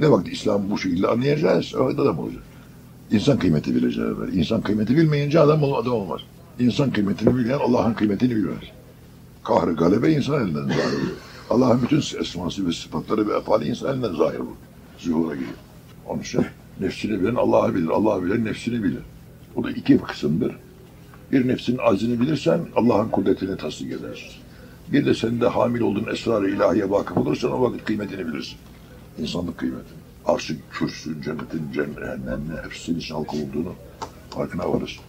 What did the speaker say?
Ne vakit İslam bu şekilde anlayacağız, öyle adam olacak. İnsan kıymeti bileceğiz. İnsan kıymeti bilmeyince adam, adam olmaz. İnsan kıymetini bilmeyen Allah'ın kıymetini bilmez. Kahrı galebe insan elinden zahir oluyor. Allah'ın bütün esması ve sıfatları ve efali insan elinden zahir olur. Zuhura geliyor. Onun için nefsini bilen Allah'ı bilir. Allah bilen nefsini bilir. Bu da iki kısımdır. Bir nefsinin azini bilirsen Allah'ın kudretini tasdik edersin. Bir de senin de hamil olduğun esrar-ı ilahiye vakıf olursan o vakit kıymetini bilirsin. İnsanlık kıymetini. Arşın, kürsün, cennetin, cehennemle hepsinin için halka olduğunu farkına varırsın.